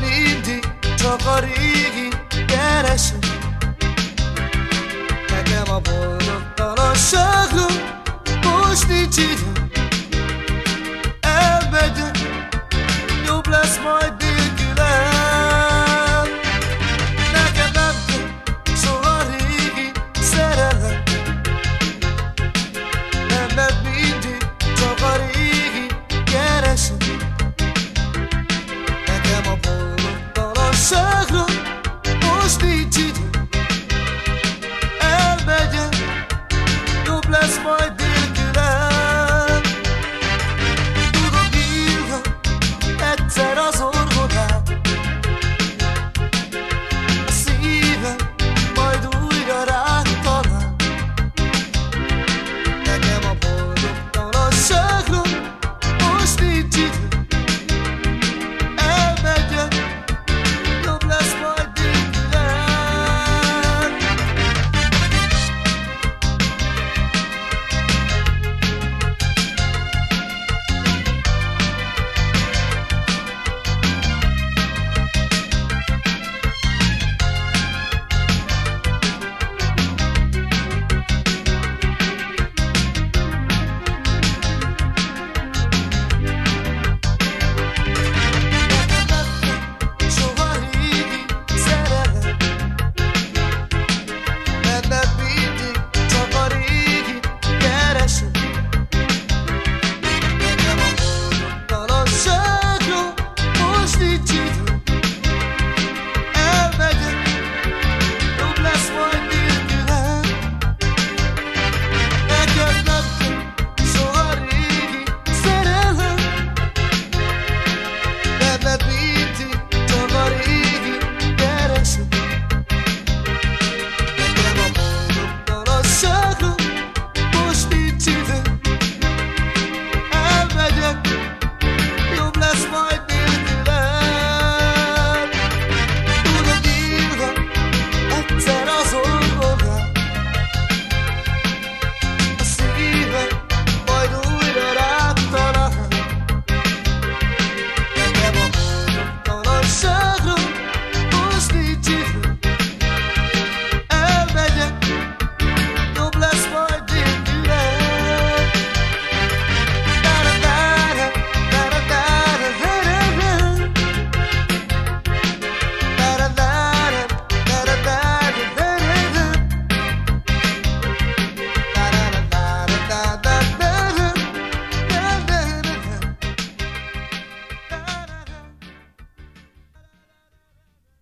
nindi, to korigi, geresi That's my dear.